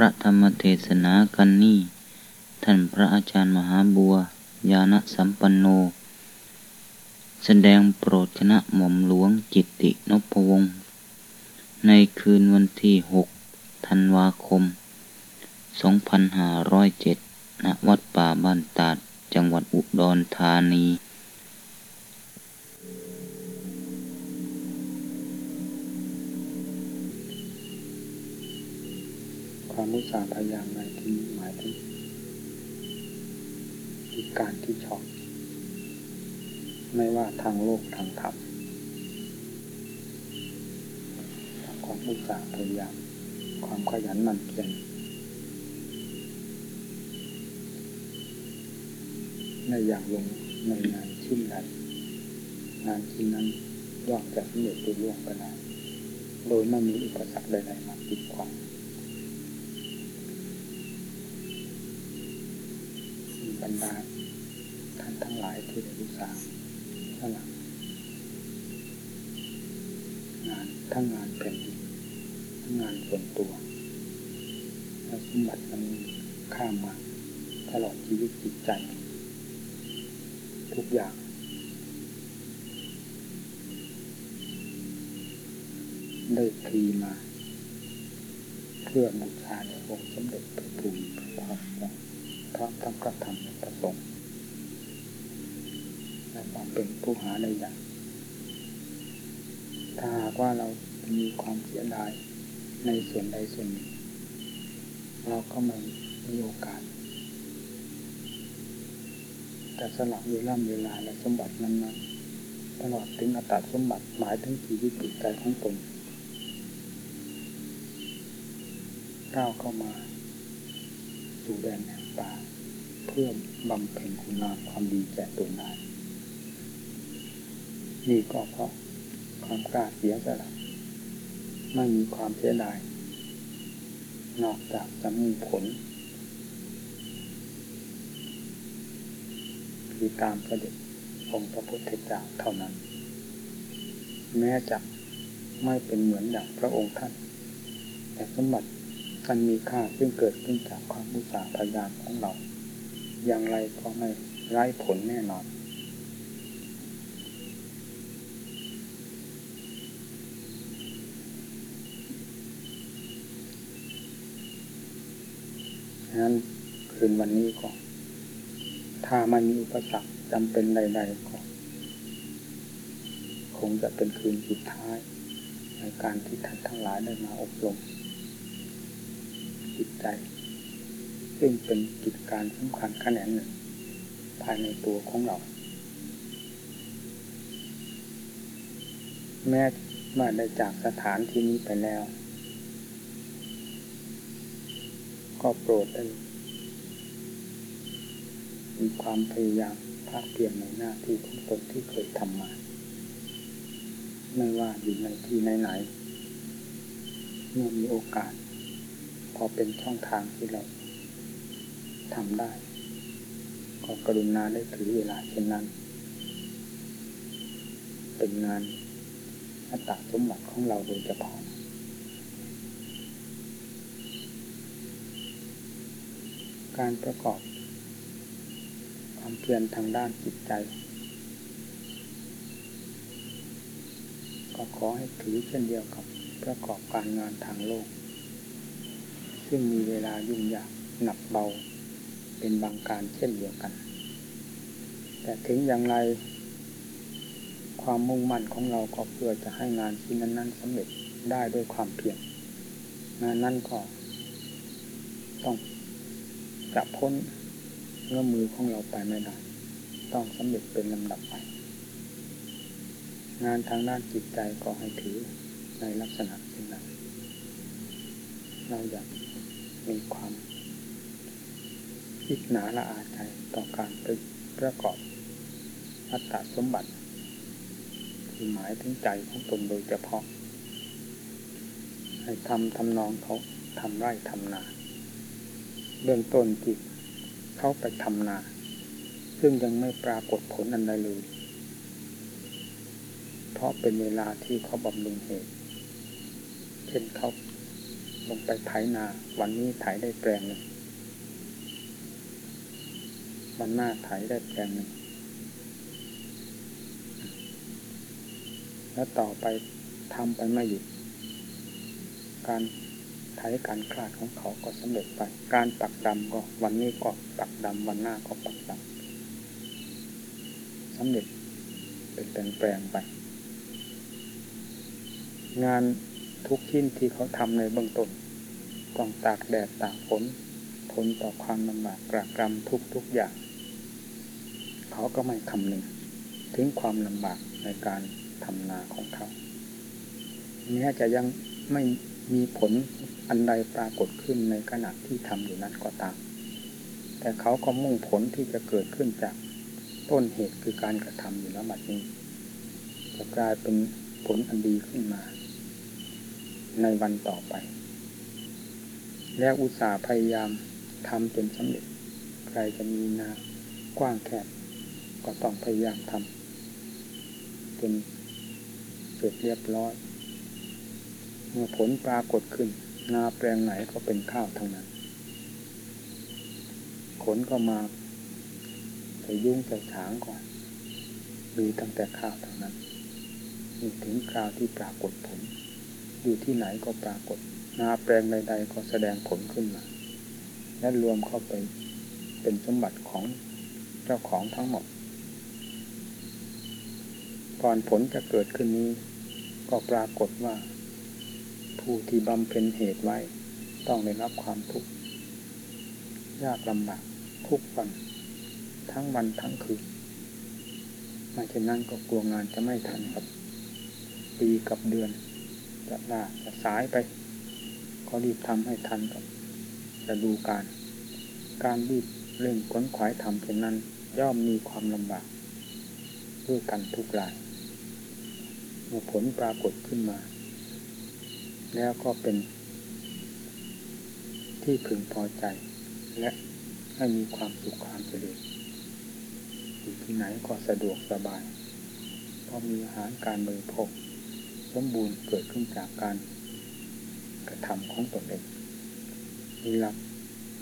ระธรรมเทศนากันนี้ ท่านพระอาจารย์มหาบัวยาณสัมปันโน แสดงโปรดคณะหม่อมหลวงจิตตินพวงศ์ในคืนวันที่หกธันวาคม 2507 ณ วัดป่าบ้านตาด จังหวัดอุดรธานี ควาพยายามในที่หมายถึงกิจการที่ชอบไม่ว่าทางโลกทางธรรมความมุสาพยายาม ความขยันหมั่นเพียรในอย่างลงในงานชิ้นใดงานชิ้นนั้นย่อมจะสำเร็จตัวล่วงไปได้โดยไม่มีอุปสรรคใดๆมาปิดขวาง บรรดาท่านทั้งหลายที่ได้รู้สาสละงานทั้งงานแผ่นดินทั้งงานส่วนตัวและสมบัติมันข้ามมาตลอดชีวิตจิตใจ ทุกอย่างได้พรีมาเพื่อบูชาในองค์สมเด็จพระภูมิพระภา พร้อมทั้งกระทำประสงค์และความเป็นผู้หาในอย่าง ถ้าหากว่าเรามีความเสียดายในส่วนใดส่วนหนึ่ง เราก็ไม่มีโอกาส แต่สลับเวลาเวลาและสมบัตินั้นๆตลอดถึงอัตสมบัติหมายถึงชีวิตจิตใจของตนก้าวเข้ามาสู่แดนแห่งา เพื่อบำเพ็ญคุณงามความดีแก่ตนได้นี่ก็เพราะความกล้าเสียสละไม่มีความเสียดาย นอกจากจะมีผลคือตามพระเดชองค์พระพุทธเจ้าเท่านั้น แม้จะไม่เป็นเหมือนอย่างพระองค์ท่าน แต่สมบัติ อันมีค่าซึ่งเกิดขึ้นจากความมุสาพยายามของเรา อย่างไรก็ไม่ไร้ผลแน่นอน นั้นคืนวันนี้ก็ ถ้ามันมีอุปสรรคจำเป็นใด ๆ ก็ คงจะเป็นคืนสุดท้าย ในการที่ท่านทั้งหลายได้มาอบรม ใจ ซึ่งเป็นกิจการสำคัญแขนาดหนึ่ง ภายในตัวของเรา แม้มื่อได้จากสถานที่นี้ไปแล้ว ก็โปรดได้มีความพยายามภาคเพียรในหน้าที่ของตนที่เคยทำมา ไม่ว่าอยู่ในที่ไหนๆเมื่อมีโอกาส อเป็นช่องทางที่เราทำได้ ก็กรุณาได้ถือเวลาเช่นนั้น เป็นงานอัตสมบัติของเราโดยเฉพาะการประกอบ ความเพียรทางด้านจิตใจ ก็ขอให้ถือเช่นเดียวกับประกอบการงานทางโลก ซึ่งมีเวลายุ่งยากหนักเบาเป็นบางการเช่นเดียวกัน แต่ถึงอย่างไร ความมุ่งมั่นของเราก็เพื่อจะให้งานที่นั้นๆสำเร็จได้ด้วยความเพียรงานนั้นก็ต้องจะพ้นเงื่อมือของเราไปไม่ได้ต้องสำเร็จเป็นลำดับไป งานทางด้านจิตใจก็ให้ถือในลักษณะเช่นนั้นเราอยาก มีความอิจหนาละอาใจต่อการไปประกอบอัตตสมบัติที่หมายถึงใจของตนโดยเฉพาะ ให้ทำทำนองเขาทำไร่ทำนา เบื้องต้นจิตเข้าไปทำนา ซึ่งยังไม่ปรากฏผลอันใดเลย เพราะเป็นเวลาที่เขาบำรุงเหตุ เช่นเขา ลงไปไถนา วันนี้ไถได้แปลงหนึ่งวันหน้าไถได้แปลงหนึ่งแล้วต่อไปทำไปไม่หยุด การไถการคลาดของเขาก็สำเร็จไป การปักดำก็วันนี้ก็ปักดำวันหน้าก็ปักดำสำเร็จเป็นแปลงไป งาน ทุกชิ้นที่เขาทำในเบื้องต้นต้องตากแดดตากฝนทนต่อความลำบากกระกรำทุกทุกอย่าง เขาก็ไม่คำนึงถึงความลำบากในการทำนาของเขาแม้จะยังไม่มีผลอันใดปรากฏขึ้นในขณะที่ทำอยู่นั้นก็ตาม แต่เขาก็มุ่งผลที่จะเกิดขึ้นจากต้นเหตุคือการกระทำอยู่แล้วบัดนี้ จะกลายเป็นผลอันดีขึ้นมา ในวันต่อไป แล้วอุตสาห์พยายามทำจนสำเร็จ ใครจะมีนากว้างแคบก็ต้องพยายามทำจนเสร็จเรียบร้อย เมื่อผลปรากฏขึ้น นาแปลงไหนก็เป็นข้าวทั้งนั้น ขนก็มาใส่ยุ่งใส่ฉางก่อนมีตั้งแต่ข้าวทั้งนั้นมีถึงคราวที่ปรากฏผล อยู่ที่ไหนก็ปรากฏนาแปลงใดๆก็แสดงผลขึ้นมา และรวมเข้าไปเป็นสมบัติของเจ้าของทั้งหมดก่อนผลจะเกิดขึ้นนี้ ก็ปรากฏว่า ผู้ที่บำเพ็ญเหตุไว้ ต้องได้รับความทุกข์ยากลำบากทุกวัน ทั้งวันทั้งคืนไม่เช่นนั้นก็กลัวงานจะไม่ทันกับ ปีกับเดือน จะลาจะสายไป ก็รีบทำให้ทันกับจะดูการ การรีบเร่งขวนขวายทำเช่นนั้น ย่อมมีความลำบากด้วยกันทุกรายเมื่อผลปรากฏขึ้นมา แล้วก็เป็น ที่พึงพอใจ และให้มีความสุขความเจริญอยู่ที่ไหนก็สะดวกสบาย เพราะมีอาหารการบริโภค สมบูรณ์เกิดขึ้นจากการกระทำของตนเองมีหลัก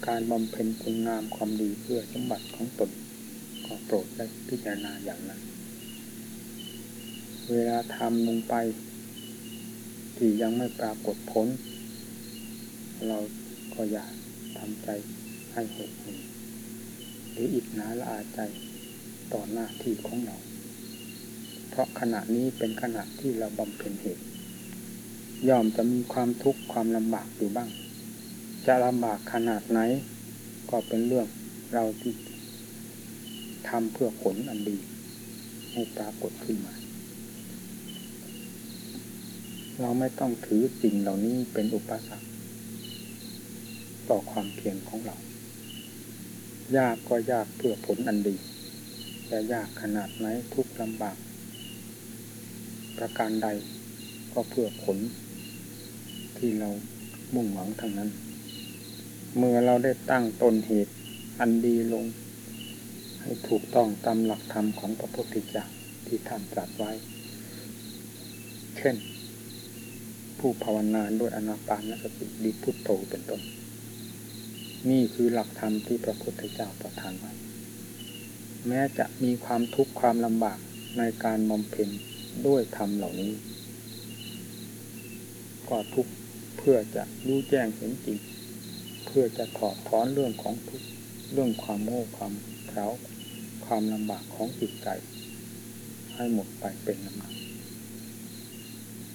การบำเพ็ญคุณงามความดีเพื่อสมบัติของตนก็โปรดได้พิจารณาอย่างนั้น เวลาทำลงไป ที่ยังไม่ปรากฏผล เราก็อย่าทำใจให้หดหู่หรืออิจนาละอาใจต่อหน้าที่ของเรา ราะขณะนี้เป็นขณะที่เราบำเพ็ญเหตุ ย่อมจะมีความทุกข์ความลำบากอยู่บ้าง จะลำบากขนาดไหน ก็เป็นเรื่องเราที่ทำเพื่อผลอันดี ให้ปรากฏขึ้นมา เราไม่ต้องถือสิ่งเหล่านี้เป็นอุปสรรคต่อความเพียรของเรา ยากก็ยากเพื่อผลอันดี จะยากขนาดไหนทุกลำบาก ประการใด ก็เพื่อผล ที่เรามุ่งหวังทั้งนั้น เมื่อเราได้ตั้งตนเหตุอันดีลง ให้ถูกต้องตามหลักธรรมของพระพุทธเจ้าที่ท่านตรัสไว้ เช่น ผู้ภาวนาด้วยอนาปานสติดีพุทโธเป็นต้น นี่คือหลักธรรมที่พระพุทธเจ้าประทานไว้ แม้จะมีความทุกข์ความลำบากในการบำเพ็ญ ด้วยธรรมเหล่านี้ ก็ทุกเพื่อจะรู้แจ้งเห็นจริง เพื่อจะถอดถอนเรื่องของทุกเรื่องความโง่ความเท้าความลำบากของจิตใจ ให้หมดไปเป็นลำดับ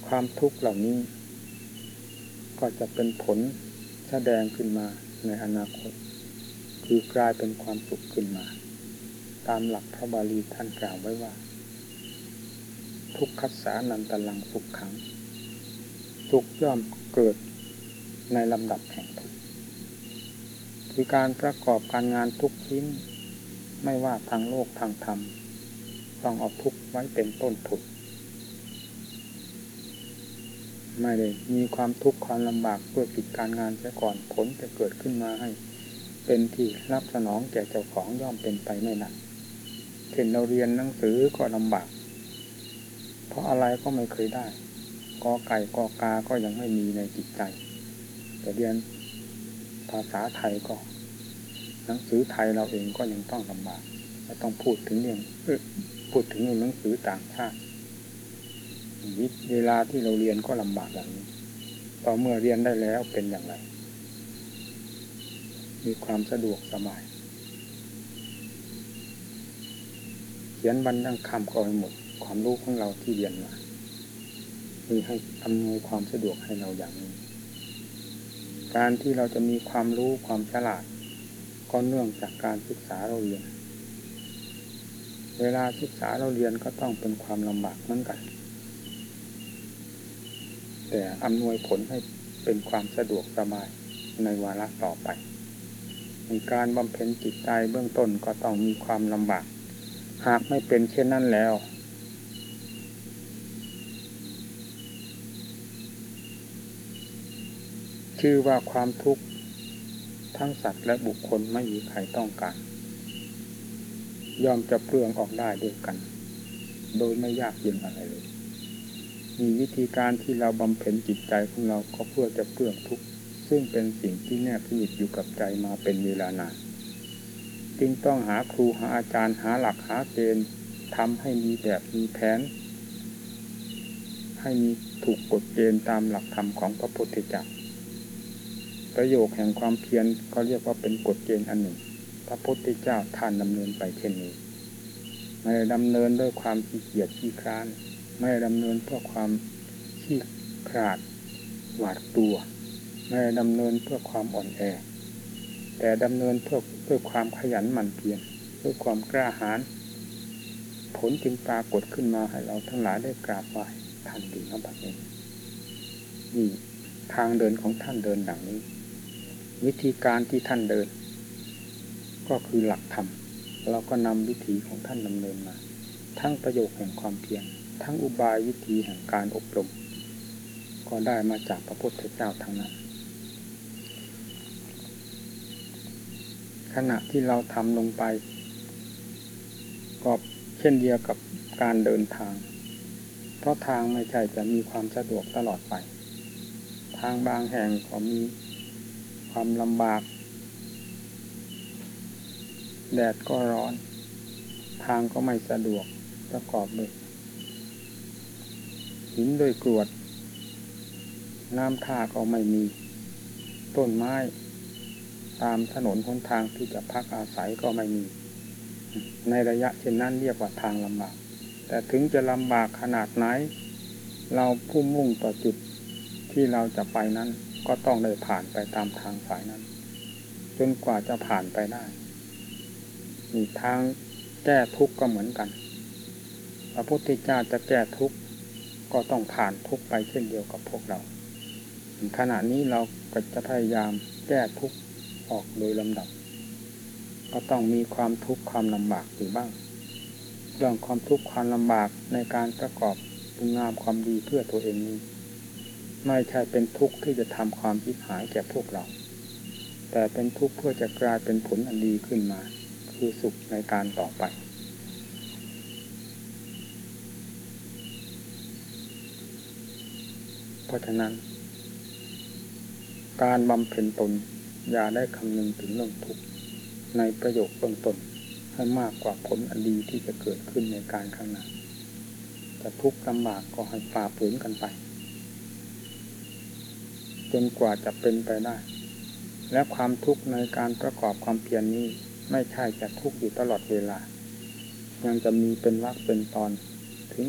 ความทุกข์เหล่านี้ ก็จะเป็นผลแสดงขึ้นมาในอนาคต คือกลายเป็นความสุขขึ้นมา ตามหลักพระบาลีท่านกล่าวไว้ว่า ทุกขัสานันตลังสุขขัง ทุกย่อมเกิดในลำดับแห่งทุกคือการประกอบการงานทุกชิ้น ไม่ว่าทางโลกทางธรรม ต้องเอาทุกไว้เป็นต้นทุนไม่ได้มีความทุกข์ความลำบากเพื่อกิจการงานเสียก่อนผลจะเกิดขึ้นมาให้ เป็นที่รับสนองแก่เจ้าของย่อมเป็นไปไม่นานเช่นเราเรียนหนังสือก็ลำบาก เพราะอะไรก็ไม่เคยได้กอไก่กอกาก็ยังไม่มีในจิตใจ แต่เรียนภาษาไทยก็หนังสือไทยเราเองก็ยังต้องลำบากไม่ต้องพูดถึงเรื่องพูดถึงเรื่องหนังสือต่างชาติเวลาที่เราเรียนก็ลำบากอย่างนี้ต่อเมื่อเรียนได้แล้วเป็นอย่างไร มีความสะดวกสบาย เขียนบรรณังคำก็ไปหมด ความรู้ของเราที่เรียนมามีให้อำนวยความสะดวกให้เราอย่างนี้ การที่เราจะมีความรู้ความฉลาด ก็เนื่องจากการศึกษาเราเรียน เวลาศึกษาเราเรียนก็ต้องเป็นความลำบากเหมือนกัน แต่อำนวยผลให้เป็นความสะดวกสบายในวาระต่อไปในการบำเพ็ญจิตใจเบื้องต้นก็ต้องมีความลำบาก หากไม่เป็นเช่นนั้นแล้ว ชื่อว่าความทุกข์ทั้งสัตว์และบุคคลไม่มีใครต้องการยอมจะเปลืองออกได้ด้วยกัน โดยไม่ยากเย็นอะไรเลยมีวิธีการที่เราบำเพ็ญจิตใจของเราก็เพื่อจะเปลืองทุกข์ซึ่งเป็นสิ่งที่แนบสนิทอยู่กับใจมาเป็นเวลานานจึงต้องหาครูหาอาจารย์หาหลักหาเกณฑ์ทำให้มีแบบมีแผน ให้มีถูกกฎเกณฑ์ตามหลักธรรมของพระพุทธเจ้า ประโยคแห่งความเพียรก็เรียกว่าเป็นกฎเกณฑ์อันหนึ่ง พระพุทธเจ้าท่านดำเนินไปเช่นนี้ไม่ได้ดำเนินด้วยความขี้เกียจขี้คร้าน ไม่ได้ดำเนินเพื่อความขี้ขลาดหวาดตัว ไม่ได้ดำเนินเพื่อความอ่อนแอ แต่ดำเนินเพื่อเพื่อความขยันหมั่นเพียรเพื่อความกล้าหาญผลจึงปรากฏขึ้นมาให้เราทั้งหลายได้กราบไหว้ท่านดีนะบัดนี้นี่ทางเดินของท่านเดินดังนี้ วิธีการที่ท่านเดิน ก็คือหลักธรรมเราก็นำวิธีของท่านดำเนินมา ทั้งประโยคแห่งความเพียรทั้งอุบายวิธีแห่งการอบรม ก็ได้มาจากพระพุทธเจ้าทั้งนั้น ขณะที่เราทำลงไปก็เช่นเดียวกับการเดินทาง เพราะทางไม่ใช่จะมีความสะดวกตลอดไป ทางบางแห่งก็มี ความลำบาก แดดก็ร้อน ทางก็ไม่สะดวกประกอบด้วยหินด้วยกรวด น้ำท่าก็ไม่มี ต้นไม้ ตามถนนหนทางที่จะพักอาศัยก็ไม่มี ในระยะเช่นนั้นเรียกว่าทางลำบาก แต่ถึงจะลำบากขนาดไหน เราพุ่มมุ่งต่อจุดที่เราจะไปนั้น ก็ต้องได้ผ่านไปตามทางสายนั้น จนกว่าจะผ่านไปได้มีทางแก้ทุกข์ก็เหมือนกัน พระพุทธเจ้าจะแก้ทุกข์ก็ต้องผ่านทุกข์ไปเช่นเดียวกับพวกเราขณะนี้เราก็จะพยายามแก้ทุกข์ออกโดยลำดับ ก็ต้องมีความทุกข์ความลำบากอยู่บ้าง เรื่องความทุกข์ความลำบากในการประกอบบุญงามความดีเพื่อตัวเองนี้ ไม่ใช่เป็นทุกข์ที่จะทำความพิหายแก่พวกเรา แต่เป็นทุกข์เพื่อจะกลายเป็นผลอันดีขึ้นมา คือสุขในการต่อไป เพราะฉะนั้น การบำเพ็ญตนอย่าได้คำนึงถึงเรื่องทุกข์ในประโยคเบื้องต้นให้มากกว่าผลอันดีที่จะเกิดขึ้นในการข้างหน้าจะทุกข์ลำบากก็ให้ฝ่าฝืนกันไป จนกว่าจะเป็นไปได้ และความทุกข์ในการประกอบความเพียรนนี้ไม่ใช่จะทุกข์อยู่ตลอดเวลา ยังจะมีเป็นวักเป็นตอนถึง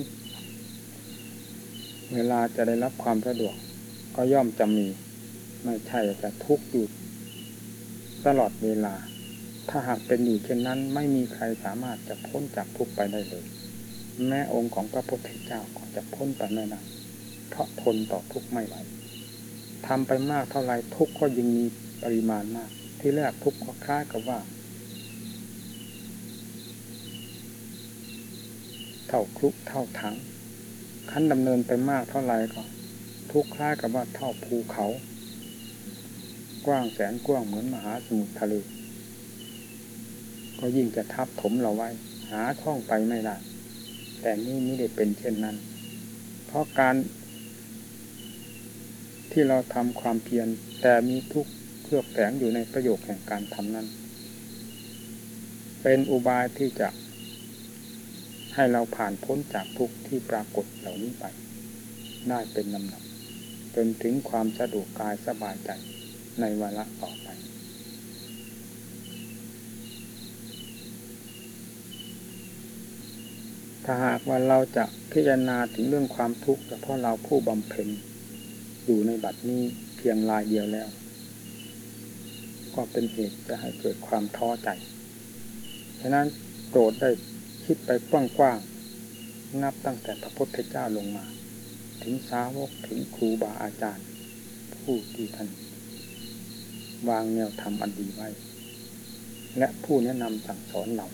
เวลาจะได้รับความสะดวก ก็ย่อมจะมี ไม่ใช่จะทุกข์อยู่ตลอดเวลา ถ้าหากเป็นอยู่เช่นนั้นไม่มีใครสามารถจะพ้นจากทุกข์ไปได้เลย แม้องค์ของพระพุทธเจ้าก็จะพ้นไปไม่ได้เพราะทนต่อทุกข์ไม่ไหว ทำไปมากเท่าไรทุกข์ก็ยิ่งมีปริมาณมาก ที่แรกทุกข์ก็คล้ายกับว่า เท่าคลุกเท่าถังขั้นดำเนินไปมากเท่าไรก็ ทุกข์คล้ายกับว่าเท่าภูเขา กว้างแสนกว้างเหมือนมหาสมุทรทะเลก็ยิ่งจะทับถมเราไว้ หาช่องไปไม่ได้แต่นี่ไม่ได้เป็นเช่นนั้น เพราะการ ที่เราทำความเพียรแต่มีทุกข์เครือบแฝงอยู่ในประโยคแห่งการทำนั้น เป็นอุบายที่จะ ให้เราผ่านพ้นจากทุกข์ที่ปรากฏเหล่านี้ไป ได้เป็นลำดับจนถึงความสะดวกกายสบายใจในวาระต่อไป ถ้าหากว่าเราจะพิจารณาถึงเรื่องความทุกข์เฉพาะเราผู้บำเพ็ญ อยู่ในบัดนี้เพียงลายเดียวแล้ว ก็เป็นเหตุจะให้เกิดความท้อใจ ฉะนั้นโปรดได้คิดไปกว้างๆนับตั้งแต่พระพุทธเจ้าลงมา ถึงสาวกถึงครูบาอาจารย์ ผู้ที่ท่านวางแนวธรรมอันดีไว้ และผู้แนะนำสั่งสอนเรา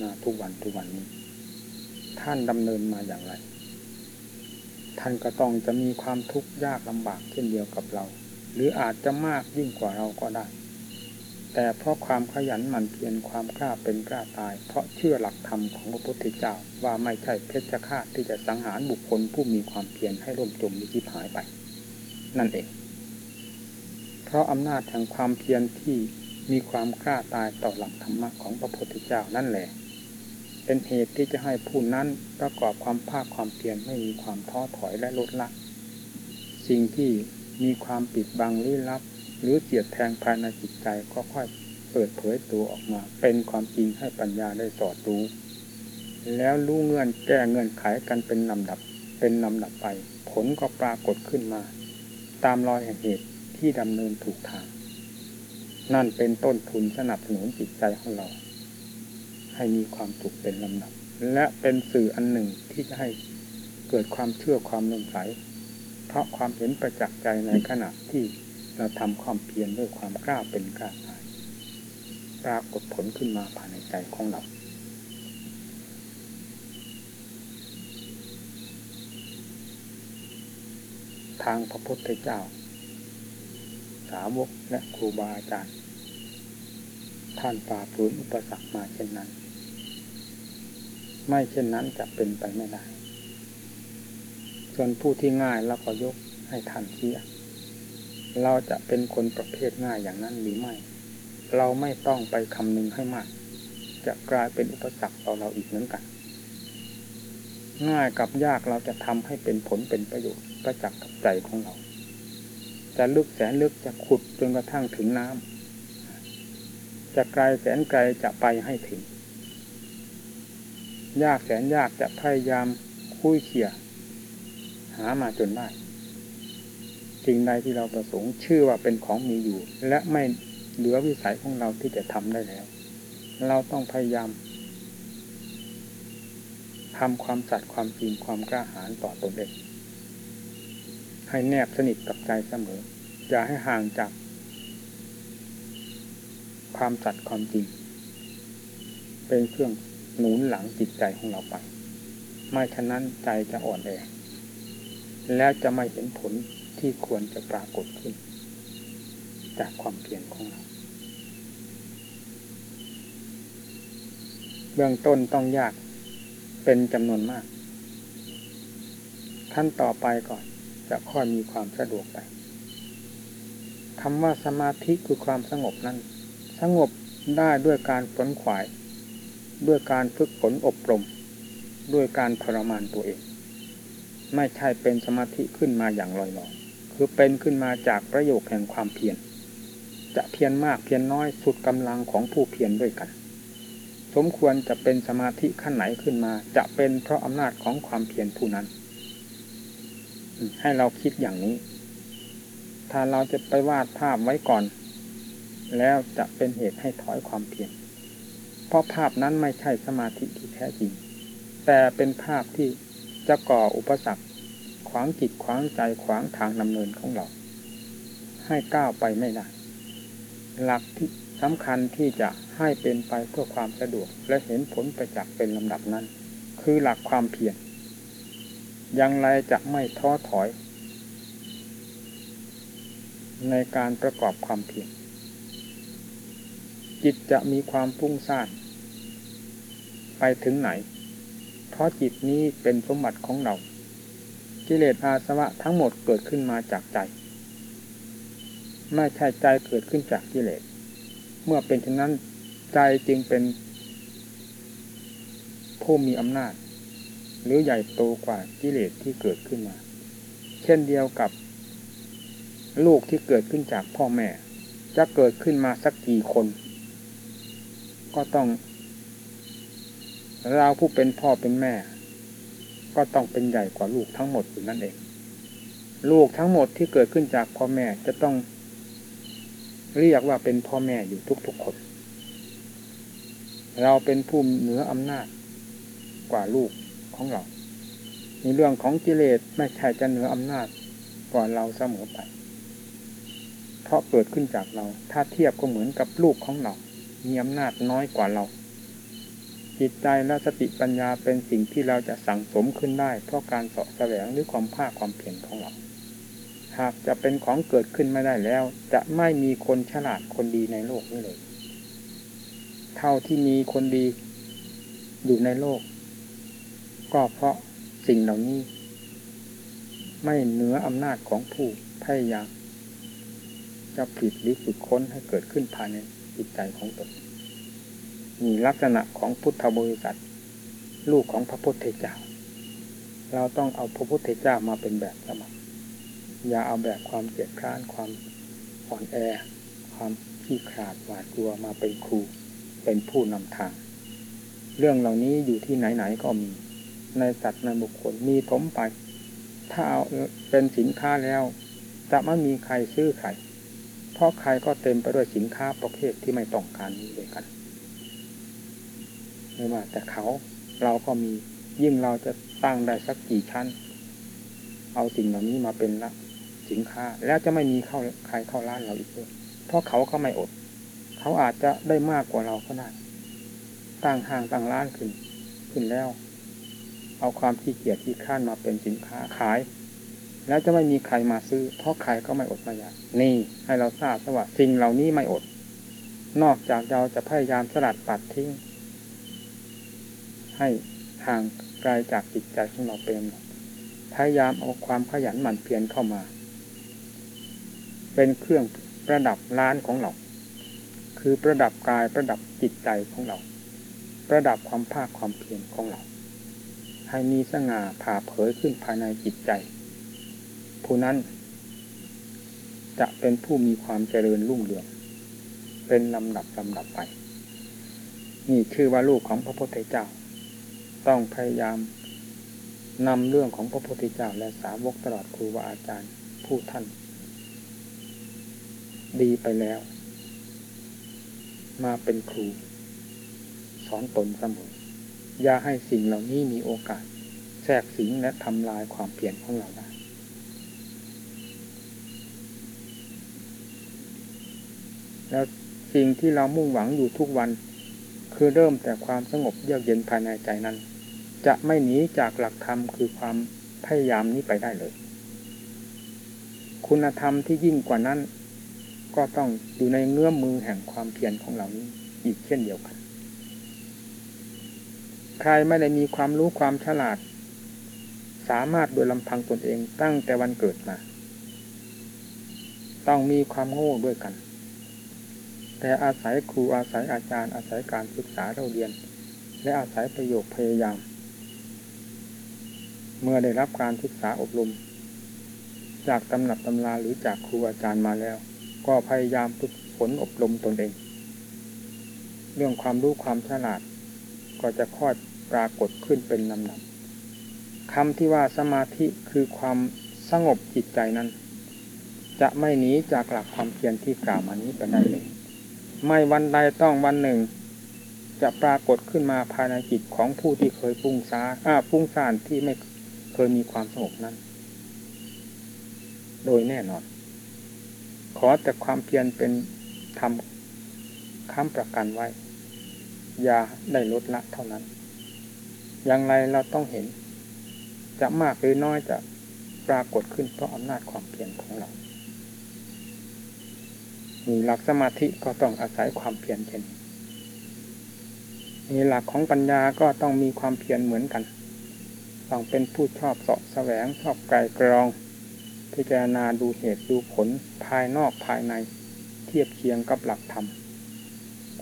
มาทุกวันทุกวันนี้ ท่านดำเนินมาอย่างไร ท่านก็ต้องจะมีความทุกข์ยากลำบากเช่นเดียวกับเรา หรืออาจจะมากยิ่งกว่าเราก็ได้ แต่เพราะความขยันหมั่นเพียรความกล้าเป็นกล้าตาย เพราะเชื่อหลักธรรมของพระพุทธเจ้าว่าไม่ใช่เพชฌฆาตที่จะสังหารบุคคลผู้มีความเพียรให้ร่มจมมิจิหายไป นั่นเอง เพราะอำนาจแห่งความเพียรที่มีความกล้าตายต่อหลักธรรมะของพระพุทธเจ้านั่นแหละ เป็นเหตุที่จะให้ผู้นั้นประกอบความภาคความเพียรไม่มีความท้อถอยและลดละ สิ่งที่มีความปิดบังลี้ลับ หรือเสียดแทงภายในจิตใจก็ค่อยเปิดเผยตัวออกมา เป็นความจริงให้ปัญญาได้สอดรู้ แล้วรู้เงื่อนแก้เงื่อนไขกันเป็นลำดับ เป็นลำดับไป ผลก็ปรากฏขึ้นมา ตามรอยแห่งเหตุที่ดำเนินถูกทาง นั่นเป็นต้นทุนสนับสนุนจิตใจของเรา ให้มีความสุขเป็นลำดับ และเป็นสื่ออันหนึ่งที่จะให้เกิดความเชื่อความนงใสเพราะความเห็นประจักษ์ใจในขณะที่เราทำความเพียรด้วยความกล้าเป็นกล้าตายปรากฏผลขึ้นมาภายในใจของเราทางพระพุทธเจ้า สาวกและครูบาอาจารย์ ท่านฝ่าฝืนอุปสรรคมาเช่นนั้น ไม่เช่นนั้นจะเป็นไปไม่ได้ ส่วนผู้ที่ง่ายเราก็ยกให้ทันเสียเราจะเป็นคนประเภทง่ายอย่างนั้นหรือไม่ เราไม่ต้องไปคำนึงให้มาก จะกลายเป็นอุปสรรคต่อเราอีกเหมือนกัน ง่ายกับยากเราจะทำให้เป็นผลเป็นประโยชน์ประจักษ์กับใจของเรา จะลึกแสนลึกจะขุดจนกระทั่งถึงน้ำจะไกลแสนไกลจะไปให้ถึง ยากแสนยากจะพยายามคุยเขี่ยหามาจนได้สิ่งใดที่เราประสงค์ชื่อว่าเป็นของมีอยู่ และไม่เหลือวิสัยของเราที่จะทำได้แล้ว เราต้องพยายามทำความสัตย์ความจริงความกล้าหาญต่อตนเองให้แนบสนิทกับใจเสมอ อย่าให้ห่างจากความสัตย์ความจริง เป็นเครื่อง หนุนหลังจิตใจของเราไป ไม่ฉะนั้นใจจะอ่อนแอ แล้วจะไม่เห็นผลที่ควรจะปรากฏขึ้น จากความเพียรของเรา เบื้องต้นต้องยากเป็นจำนวนมาก ขั้นต่อไปก่อนจะค่อยมีความสะดวกไปคำว่าสมาธิคือความสงบนั้น สงบได้ด้วยการฝนขวาย ด้วยการฝึกฝนอบรม ด้วยการทรมานตัวเอง ไม่ใช่เป็นสมาธิขึ้นมาอย่างลอยๆคือเป็นขึ้นมาจากประโยคแห่งความเพียรจะเพียรมากเพียรน้อยสุดกำลังของผู้เพียรด้วยกัน สมควรจะเป็นสมาธิขั้นไหนขึ้นมา จะเป็นเพราะอำนาจของความเพียรผู้นั้น ให้เราคิดอย่างนี้ ถ้าเราจะไปวาดภาพไว้ก่อน แล้วจะเป็นเหตุให้ถอยความเพียร เพราะภาพนั้นไม่ใช่สมาธิที่แท้จริง แต่เป็นภาพที่จะก่ออุปสรรค ขวางจิตขวางใจขวางทางดำเนินของเรา ให้ก้าวไปไม่ได้ หลักที่สำคัญที่จะให้เป็นไปเพื่อความสะดวก และเห็นผลไปจากษ์เป็นลำดับนั้น คือหลักความเพียรอย่างไรจะไม่ท้อถอย ในการประกอบความเพียร จิตจะมีความพุ่งซ่านไปถึงไหน เพราะจิตนี้เป็นสมบัติของเราจกิเลสอาสวะทั้งหมดเกิดขึ้นมาจากใจ ไม่ใช่ใจเกิดขึ้นจากกิเลส เมื่อเป็นเช่นนั้นใจจึงเป็น ผู้มีอำนาจ หรือใหญ่โตกว่ากิเลสที่เกิดขึ้นมา เช่นเดียวกับลูกที่เกิดขึ้นจากพ่อแม่ จะเกิดขึ้นมาสักกี่คน ก็ต้อง เราผู้เป็นพ่อเป็นแม่ ก็ต้องเป็นใหญ่กว่าลูกทั้งหมดอยู่นั่นเอง ลูกทั้งหมดที่เกิดขึ้นจากพ่อแม่จะต้อง เรียกว่าเป็นพ่อแม่อยู่ทุกๆคน เราเป็นผู้เหนืออำนาจกว่าลูกของเราในเรื่องของกิเลสไม่ใช่จะเหนืออำนาจกว่าเราเสมอไป เพราะเกิดขึ้นจากเรา ถ้าเทียบก็เหมือนกับลูกของเรา มีอำนาจน้อยกว่าเรา จิตใจและสติปัญญาเป็นสิ่งที่เราจะสั่งสมขึ้นได้ เพราะการเสาะแสวงหรือความภาคความเพียรของเรา หากจะเป็นของเกิดขึ้นไม่ได้แล้ว จะไม่มีคนฉลาดคนดีในโลกนี้เลย เท่าที่มีคนดีอยู่ในโลก ก็เพราะสิ่งเหล่านี้ ไม่เหนืออำนาจของผู้พยายามจะผิดหรือฝึกค้นให้เกิดขึ้นภายใน จิตใจของตนมีลักษณะของพุทธบริษัทลูกของพระพุทธเจ้า เราต้องเอาพระพุทธเจ้ามาเป็นแบบสมัครอย่าเอาแบบความเกลียดคร้านความอ่อนแอ ความขี้ขลาดหวาดกลัวมาเป็นครู เป็นผู้นำทาง เรื่องเหล่านี้อยู่ที่ไหนๆก็มี ในสัตว์ในบุคคลมีถมไป ถ้าเอาเป็นสินค้าแล้ว จะไม่มีใครซื้อใคร เพราะใครก็เต็มไปด้วยสินค้าประเภทที่ไม่ต้องการนี้ด้วยกันไม่ว่าแต่เขาเราก็มียิ่งเราจะตั้งได้สักกี่ชั้น เอาสิ่งเหล่านี้มาเป็นละสินค้าแล้วจะไม่มีเข้าใครเข้าร้านเราอีกเลยเพราะเขาก็ไม่อด เขาอาจจะได้มากกว่าเราก็ได้ตั้งห้างตั้งร้านขึ้น ขึ้นแล้ว เอาความขี้เกียจที่ข้านมาเป็นสินค้าขาย แล้วจะไม่มีใครมาซื้อ เพราะใครก็ไม่อดไม่อยากนี่ให้เราทราบว่าสิ่งเหล่านี้ไม่อด นอกจากเราจะพยายามสลัดปัดทิ้ง ให้ห่างไกลจากจิตใจของเราเป็นพยายามเอาความขยันหมั่นเพียรเข้ามา เป็นเครื่องประดับล้านของเราคือประดับกายประดับจิตใจของเรา ประดับความภาคความเพียรของเรา ให้มีสง่าผ่าเผยขึ้นภายในจิตใจ ผู้นั้น จะเป็นผู้มีความเจริญรุ่งเรือง เป็นลำดับลำดับไป นี่คือว่าลูกของพระพุทธเจ้า ต้องพยายามนำเรื่องของพระพุทธเจ้าและสาวกตลอดครูบาอาจารย์ผู้ท่าน ดีไปแล้ว มาเป็นครู สอนตนเสมออย่าให้สิ่งเหล่านี้มีโอกาส แทรกสิงและทำลายความเปลี่ยนของเราได้ แล้วสิ่งที่เรามุ่งหวังอยู่ทุกวัน คือเริ่มแต่ความสงบเยือกเย็นภายในใจนั้น จะไม่หนีจากหลักธรรมคือความพยายามนี้ไปได้เลย คุณธรรมที่ยิ่งกว่านั้น ก็ต้องอยู่ในเงื้อมมือแห่งความเพียรของเรานี้อีกเช่นเดียวกัน ใครไม่ได้มีความรู้ความฉลาด สามารถโดยลำพังตนเองตั้งแต่วันเกิดมา ต้องมีความโง่ด้วยกัน แต่อาศัยครูอาศัยอาจารย์ อาศัยการศึกษาเราเรียน และอาศัยประโยชน์พยายาม เมื่อได้รับการศึกษาอบรม จากตำหนักตำราหรือจากครูอาจารย์มาแล้ว ก็พยายามฝึกฝนอบรมตนเอง เรื่องความรู้ความฉลาด ก็จะค่อยปรากฏขึ้นเป็นลำดับคำที่ว่าสมาธิคือความสงบจิตใจนั้น จะไม่หนีจากหลักความเพียรที่กล่าวมานี้ไปได้เลย ไม่วันใดต้องวันหนึ่ง จะปรากฏขึ้นมาภายในจิตของผู้ที่เคยฟุ้งซ่าอ่าฟุ้งซ่านที่ไม่เคยมีความสงบนั้น โดยแน่นอน ขอแต่ความเพียรเป็นทำค้ำประกันไว้ อย่าได้ลดละเท่านั้น อย่างไรเราต้องเห็น จะมากหรือน้อยจะปรากฏขึ้นเพราะอำนาจความเพียรของเรา มีหลักสมาธิก็ต้องอาศัยความเพียรเช่นมีหลักของปัญญาก็ต้องมีความเพียรเหมือนกัน ต้องเป็นผู้ชอบสาะแสวงชอบไกลกรอง พิจารณาดูเหตุดูผลภายนอกภายใน เทียบเคียงกับหลักธรรม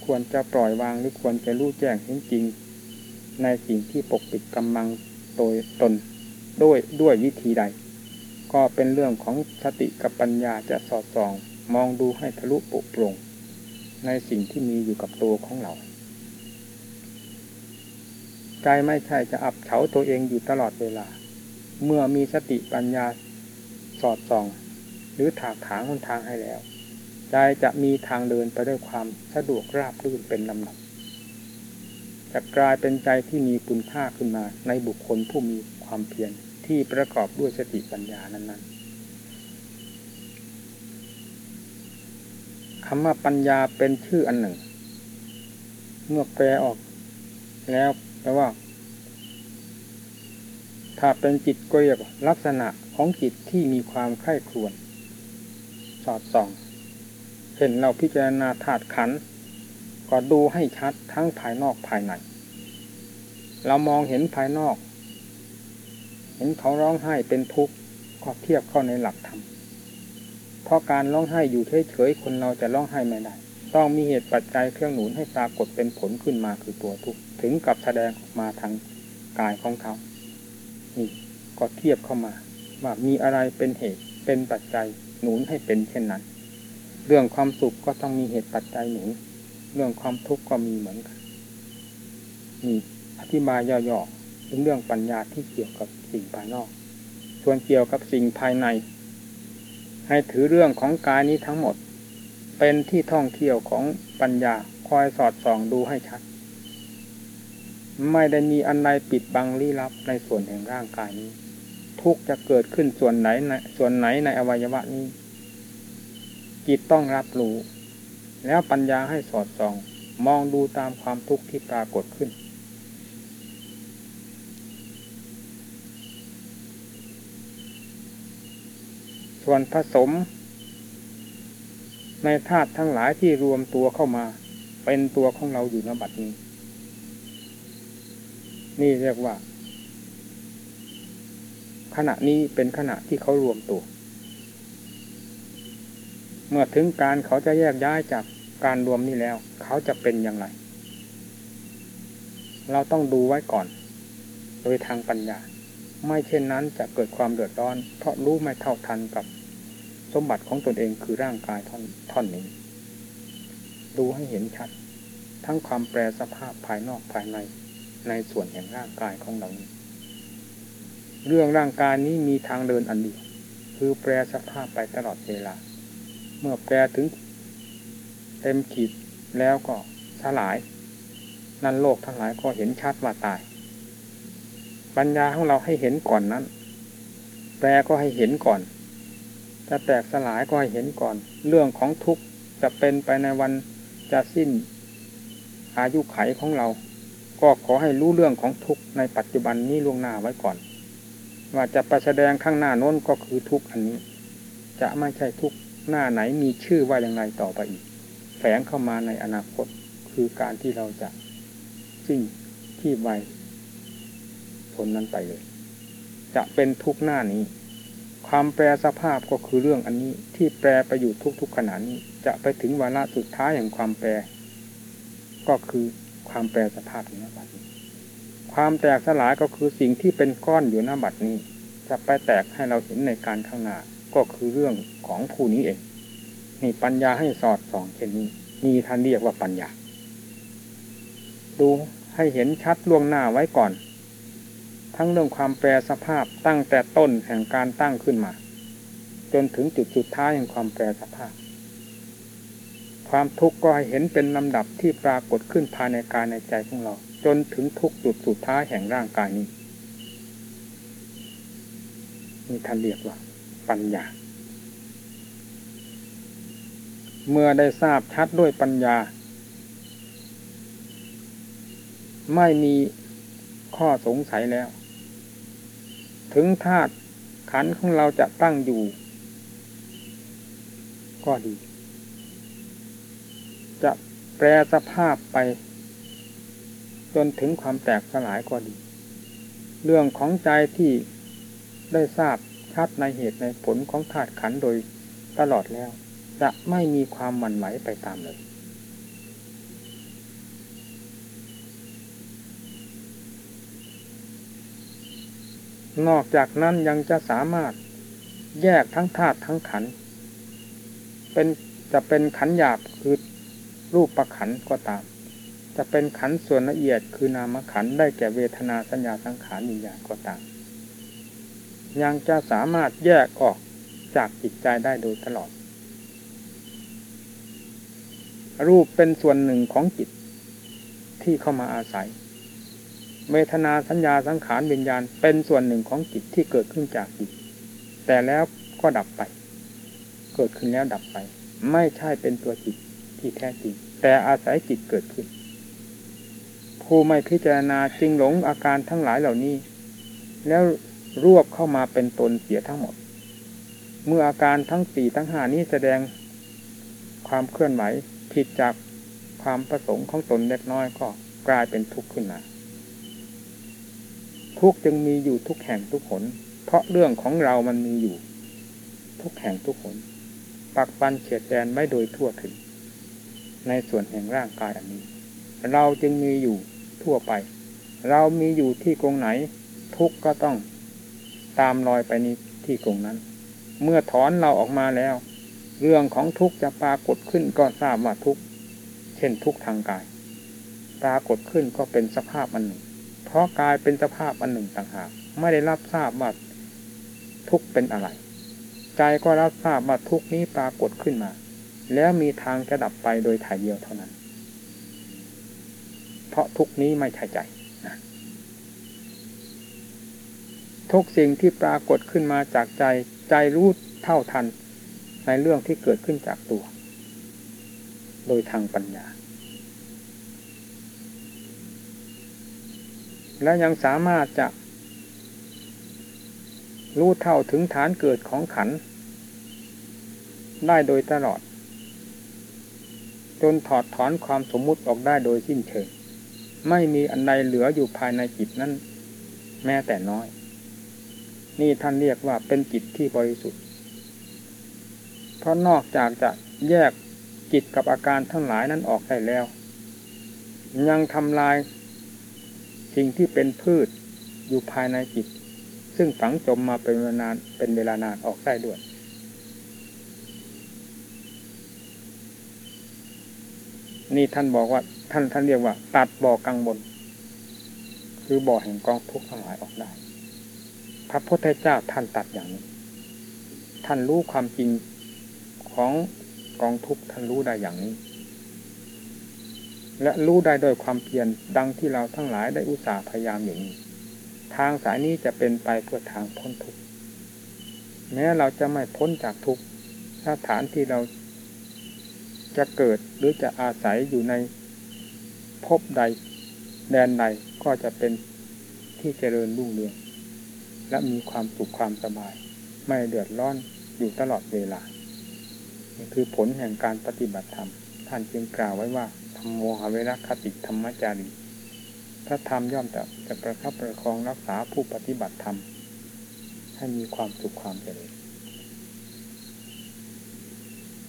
ควรจะปล่อยวางหรือควรจะรู้แจ้งเห็นจริงในสิ่งที่ปกปิดกำลังโดยตนด้วยด้วยวิธีใด ก็เป็นเรื่องของสติกับปัญญาจะสอดส่อง มองดูให้ทะลุปุโปร่งในสิ่งที่มีอยู่กับตัวของเรา ใจไม่ใช่จะอับเฉาตัวเองอยู่ตลอดเวลา เมื่อมีสติปัญญาสอดส่อง หรือถากถางหนทางให้แล้ว ใจจะมีทางเดินไปด้วยความสะดวกราบรื่นเป็นลำดับจะกลายเป็นใจที่มีคุณค่าขึ้นมาในบุคคลผู้มีความเพียรที่ประกอบด้วยสติปัญญานั้นๆ คำว่าปัญญาเป็นชื่ออันหนึ่ง เมื่อแปลออกแล้วแปลว่า ถ้าเป็นจิตก็เรียกลักษณะของจิตที่มีความไข้ครวน สอดส่อง เห็นเราพิจารณาธาตุขันก็ดูให้ชัดทั้งภายนอกภายใน เรามองเห็นภายนอก เห็นเขาร้องไห้เป็นทุกข์ก็เทียบเข้าในหลักธรรม เพราะการร้องไห้อยู่เฉยๆคนเราจะร้องไห้ไม่ได้ ต้องมีเหตุปัจจัยเครื่องหนุนให้ปรากฏเป็นผลขึ้นมาคือตัวทุกข์ถึงกับแสดงออกมาทางกายของเขา นี่ก็เทียบเข้ามา ว่ามีอะไรเป็นเหตุเป็นปัจจัยหนุนให้เป็นเช่นนั้น เรื่องความสุขก็ต้องมีเหตุปัจจัยหนุนเรื่องความทุกข์ก็มีเหมือนกันนี่อธิบายย่อๆเป็นเรื่องปัญญาที่เกี่ยวกับสิ่งภายนอก ส่วนเกี่ยวกับสิ่งภายใน ให้ถือเรื่องของกายนี้ทั้งหมด เป็นที่ท่องเที่ยวของปัญญาคอยสอดส่องดูให้ชัด ไม่ได้มีอันใดปิดบังลี้ลับในส่วนแห่งร่างกายนี้ ทุกจะเกิดขึ้นส่วนไหนในส่วนไหนในอวัยวะนี้จิตต้องรับรู้ แล้วปัญญาให้สอดส่อง มองดูตามความทุกข์ที่ปรากฏขึ้น ส่วนผสม ในธาตุทั้งหลายที่รวมตัวเข้ามา เป็นตัวของเราอยู่ณบัดนี้ นี่เรียกว่า ขณะนี้เป็นขณะที่เขารวมตัว เมื่อถึงการเขาจะแยกย้ายจากการรวมนี้แล้ว เขาจะเป็นอย่างไร เราต้องดูไว้ก่อน โดยทางปัญญา ไม่เช่นนั้นจะเกิดความเดือดร้อน เพราะรู้ไม่เท่าทันกับ สมบัติของตนเองคือร่างกายท่อนท่อนนี้ ดูให้เห็นชัด ทั้งความแปรสภาพภายนอกภายในในส่วนแห่งร่างกายของเราเรื่องร่างกายนี้มีทางเดินอันเดียวคือแปรสภาพไปตลอดเวลา เมื่อแปรถึง เต็มขีดแล้วก็สลาย นั่นโลกทั้งหลายก็เห็นชัดว่าตาย ปัญญาของเราให้เห็นก่อนนั้น แปรก็ให้เห็นก่อน จะแตกสลายก็ให้เห็นก่อน เรื่องของทุกข์จะเป็นไปในวันจะสิ้นอายุไขของเรา ก็ขอให้รู้เรื่องของทุกข์ในปัจจุบันนี้ล่วงหน้าไว้ก่อน ว่าจะประแสดงข้างหน้าโน้นก็คือทุกข์อันนี้ จะไม่ใช่ทุกข์หน้าไหนมีชื่อว่าอย่างไรต่อไปอีก แฝงเข้ามาในอนาคตคือการที่เราจะสิ้นที่ไวผลนั้นไปเลย จะเป็นทุกข์หน้านี้ ความแปรสภาพก็คือเรื่องอันนี้ที่แปรไปอยู่ทุกๆขณะนี้จะไปถึงวาระสุดท้ายแห่งความแปร ก็คือความแปรสภาพอยู่ณบัดนี้ ความแตกสลายก็คือสิ่งที่เป็นก้อนอยู่ณบัดนี้ จะไปแตกให้เราเห็นในการข้างหน้าก็คือเรื่องของผู้นี้เองนี่ปัญญาให้สอดส่องเช่นนี้มีท่านเรียกว่าปัญญา ดูให้เห็นชัดล่วงหน้าไว้ก่อน ทั้งเรื่องความแปรสภาพตั้งแต่ต้นแห่งการตั้งขึ้นมา จนถึงจุดสุดท้ายแห่งความแปรสภาพ ความทุกข์ก็ให้เห็นเป็นลำดับที่ปรากฏขึ้นภายในกายในใจของเรา จนถึงทุกจุดสุดท้ายแห่งร่างกายนี้นี่ท่านเรียกว่า ปัญญา เมื่อได้ทราบชัดด้วยปัญญา ไม่มีข้อสงสัยแล้ว ถึงธาตุขันของเราจะตั้งอยู่ ก็ดี จะแปรสภาพไป จนถึงความแตกสลายก็ดี เรื่องของใจที่ได้ทราบชัดในเหตุในผลของธาตุขันโดยตลอดแล้ว จะไม่มีความหวั่นไหวไปตามเลย นอกจากนั้นยังจะสามารถแยกทั้งธาตุทั้งขัน เป็นจะเป็นขันหยาบคือรูปประขันก็ตาม จะเป็นขันส่วนละเอียดคือนามขันได้แก่เวทนาสัญญาสังขารวิญญาณก็ตาม ยังจะสามารถแยกออกจากจิตใจได้โดยตลอด รูปเป็นส่วนหนึ่งของจิตที่เข้ามาอาศัย เวทนาสัญญาสังขารวิญญาณ เป็นส่วนหนึ่งของจิตที่เกิดขึ้นจากจิต แต่แล้วก็ดับไป เกิดขึ้นแล้วดับไป ไม่ใช่เป็นตัวจิตที่แท้จริง แต่อาศัยจิตเกิดขึ้น ผู้ไม่พิจารณาจึงหลงอาการทั้งหลายเหล่านี้ แล้วรวบเข้ามาเป็นตนเสียทั้งหมด เมื่ออาการทั้งสี่ทั้งห้านี้แสดงความเคลื่อนไหวผิดจากความประสงค์ของตนเล็กน้อยก็กลายเป็นทุกข์ขึ้นมา ทุกจึงมีอยู่ทุกแห่งทุกหน เพราะเรื่องของเรามันมีอยู่ ทุกแห่งทุกหน ปักปันเฉียดแดนไม่โดยทั่วถึง ในส่วนแห่งร่างกายอันนี้ เราจึงมีอยู่ทั่วไป เรามีอยู่ที่กรงไหน ทุกก็ต้องตามรอยไปนี้ที่กรงนั้น เมื่อถอนเราออกมาแล้ว เรื่องของทุกจะปรากฏขึ้นก็ทราบว่าทุกเช่นทุกทางกาย ปรากฏขึ้นก็เป็นสภาพอันหนึ่ง เพราะกายเป็นสภาพอันหนึ่งต่างหากไม่ได้รับทราบว่าทุกเป็นอะไร ใจก็รับทราบว่าทุกนี้ปรากฏขึ้นมา แล้วมีทางจะดับไปโดยถ่ายเดียวเท่านั้น เพราะทุกนี้ไม่ใช่ใจทุกสิ่งที่ปรากฏขึ้นมาจากใจใจรู้เท่าทัน ในเรื่องที่เกิดขึ้นจากตัว โดยทางปัญญา และยังสามารถจะ รู้เท่าถึงฐานเกิดของขัน ได้โดยตลอด จนถอดถอนความสมมุติออกได้โดยสิ้นเชิง ไม่มีอันใดเหลืออยู่ภายในจิตนั้น แม้แต่น้อย นี่ท่านเรียกว่าเป็นจิตที่บริสุทธิ์ เพราะนอกจากจะแยกจิตกับอาการทั้งหลายนั้นออกได้แล้ว ยังทำลาย สิ่งที่เป็นพืชอยู่ภายในจิต ซึ่งฝังจมมาเป็นเวลานานเป็นเวลานานออกได้ด้วยนี่ท่านบอกว่า ท่านท่านเรียกว่า ตัดบ่อกังบนคือบ่อแห่งกองทุกข์ทั้งหลายออกได้ พระพุทธเจ้าท่านตัดอย่างนี้ ท่านรู้ความจริงของกองทุกข์ท่านรู้ได้อย่างนี้ และรู้ได้โดยความเพียรดังที่เราทั้งหลายได้อุตส่าห์พยายามอย่างนี้ ทางสายนี้จะเป็นไปเพื่อทางพ้นทุกข์แม้เราจะไม่พ้นจากทุกข์สถานที่เราจะเกิดหรือจะอาศัยอยู่ในภพใด แดนใดก็จะเป็นที่เจริญรุ่งเรืองและมีความสุขความสบาย ไม่เดือดร้อนอยู่ตลอดเวลานี่คือผลแห่งการปฏิบัติธรรม ท่านจึงกล่าวไว้ว่า โมหเวรคติธรรมจารีถ้าธรรมย่อมจะจะประคับประคองรักษาผู้ปฏิบัติธรรม ให้มีความสุขความเจริญ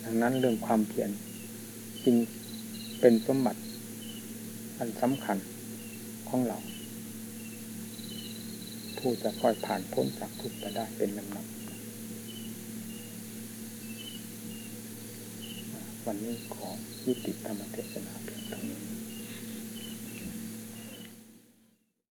ดังนั้นเรื่องความเพียรจึงเป็นสมบัติอันสำคัญของเรา ผู้จะค่อยผ่านพ้นจากทุกข์ไปได้เป็นลำดับวันนี้ขอยุติธรรมเทศนา Thank you.